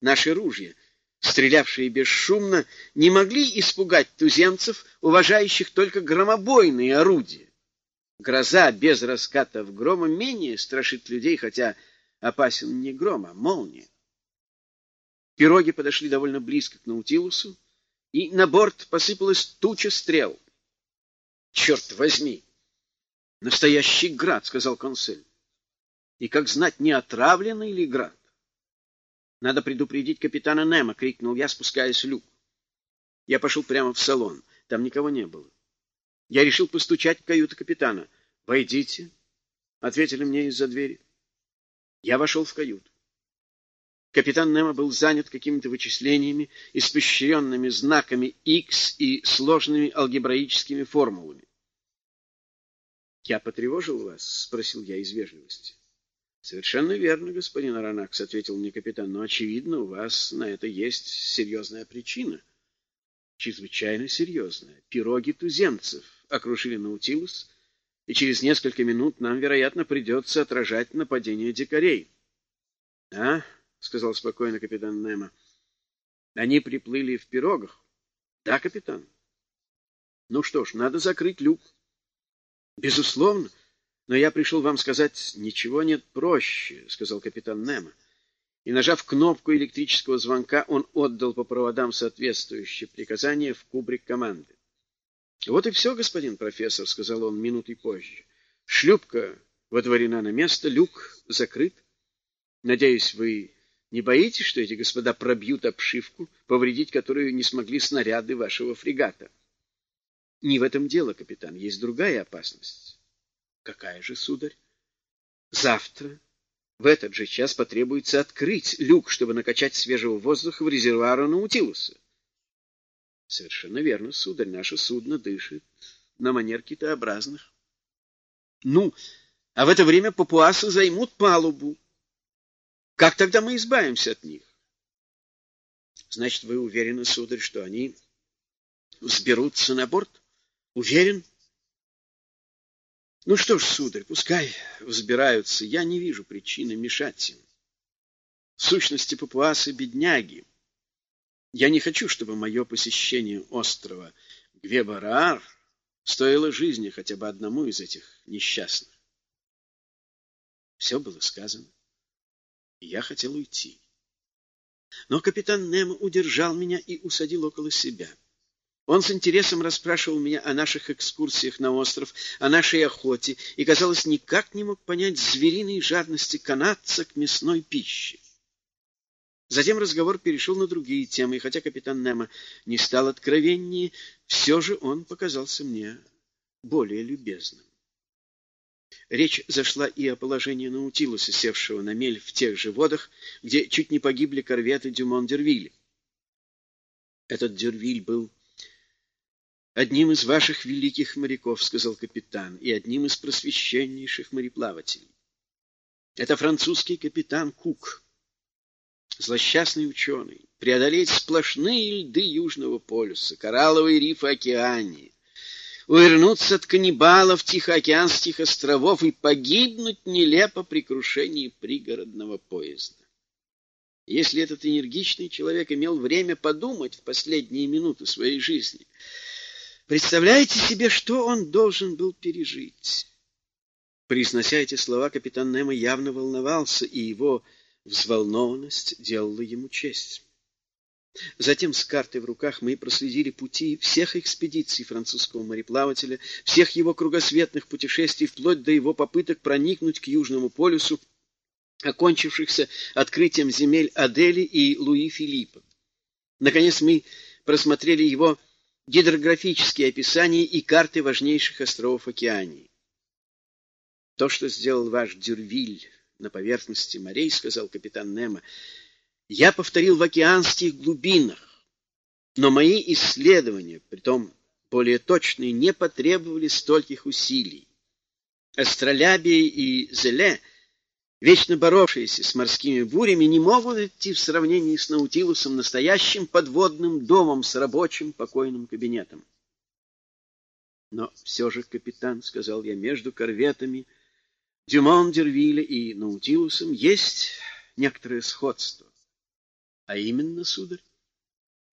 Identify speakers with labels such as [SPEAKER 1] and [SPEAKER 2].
[SPEAKER 1] Наши ружья, стрелявшие бесшумно, не могли испугать туземцев, уважающих только громобойные орудия. Гроза без раскатов грома менее страшит людей, хотя опасен не гром, а молния. Пироги подошли довольно близко к Наутилусу, и на борт посыпалась туча стрел. — Черт возьми! — Настоящий град, — сказал консель. — И как знать, не отравленный ли град? — Надо предупредить капитана Немо, — крикнул я, спускаясь в люк. Я пошел прямо в салон. Там никого не было. Я решил постучать в каюту капитана. — Войдите, — ответили мне из-за двери. Я вошел в каюту. Капитан Немо был занят какими-то вычислениями, испещренными знаками X и сложными алгебраическими формулами. — Я потревожил вас? — спросил я из вежливости. — Совершенно верно, господин Аронакс, — ответил мне капитан, — но, очевидно, у вас на это есть серьезная причина. Чрезвычайно серьезная. Пироги туземцев окружили Наутилус, и через несколько минут нам, вероятно, придется отражать нападение дикарей. — А? — сказал спокойно капитан Немо. — Они приплыли в пирогах. — Да, капитан. — Ну что ж, надо закрыть люк. — Безусловно. Но я пришел вам сказать, ничего нет проще, — сказал капитан Немо. И, нажав кнопку электрического звонка, он отдал по проводам соответствующее приказание в кубрик команды. — Вот и все, господин профессор, — сказал он минутой позже. — Шлюпка водворена на место, люк закрыт. Надеюсь, вы не боитесь, что эти господа пробьют обшивку, повредить которую не смогли снаряды вашего фрегата? — Не в этом дело, капитан. Есть другая опасность. — Какая же, сударь? — Завтра в этот же час потребуется открыть люк, чтобы накачать свежего воздуха в резервуар Наутилуса. — Совершенно верно, сударь. Наше судно дышит на манер китообразных. — Ну, а в это время папуасы займут палубу. Как тогда мы избавимся от них? Значит, вы уверены, сударь, что они взберутся на борт? Уверен? Ну что ж, сударь, пускай взбираются. Я не вижу причины мешать им. В сущности, папуасы — бедняги. Я не хочу, чтобы мое посещение острова Гвебараар стоило жизни хотя бы одному из этих несчастных. Все было сказано и я хотел уйти. Но капитан Немо удержал меня и усадил около себя. Он с интересом расспрашивал меня о наших экскурсиях на остров, о нашей охоте, и, казалось, никак не мог понять звериной жадности канадца к мясной пище. Затем разговор перешел на другие темы, и хотя капитан Немо не стал откровеннее, все же он показался мне более любезным. Речь зашла и о положении Наутилуса, севшего на мель в тех же водах, где чуть не погибли корветы Дюмон-Дервиль. Этот Дервиль был одним из ваших великих моряков, — сказал капитан, — и одним из просвещеннейших мореплавателей. Это французский капитан Кук, злосчастный ученый, преодолеть сплошные льды Южного полюса, коралловые рифы Океании, увернуться от каннибалов Тихоокеанских островов и погибнуть нелепо при крушении пригородного поезда. Если этот энергичный человек имел время подумать в последние минуты своей жизни, представляете себе, что он должен был пережить? Произнося эти слова, капитан Немо явно волновался, и его взволнованность делала ему честь. Затем с картой в руках мы проследили пути всех экспедиций французского мореплавателя, всех его кругосветных путешествий, вплоть до его попыток проникнуть к Южному полюсу, окончившихся открытием земель Адели и Луи Филиппа. Наконец мы просмотрели его гидрографические описания и карты важнейших островов Океании. То, что сделал ваш Дюрвиль на поверхности морей, сказал капитан Немо, — я повторил в океанских глубинах, но мои исследования, притом более точные, не потребовали стольких усилий. Астролябия и Зеле, вечно боровшиеся с морскими бурями, не могут идти в сравнении с Наутилусом настоящим подводным домом с рабочим покойным кабинетом. Но все же, капитан, — сказал я, — между корветами Дюмон, Дервилля и Наутилусом есть некоторое сходство. А именно, сударь?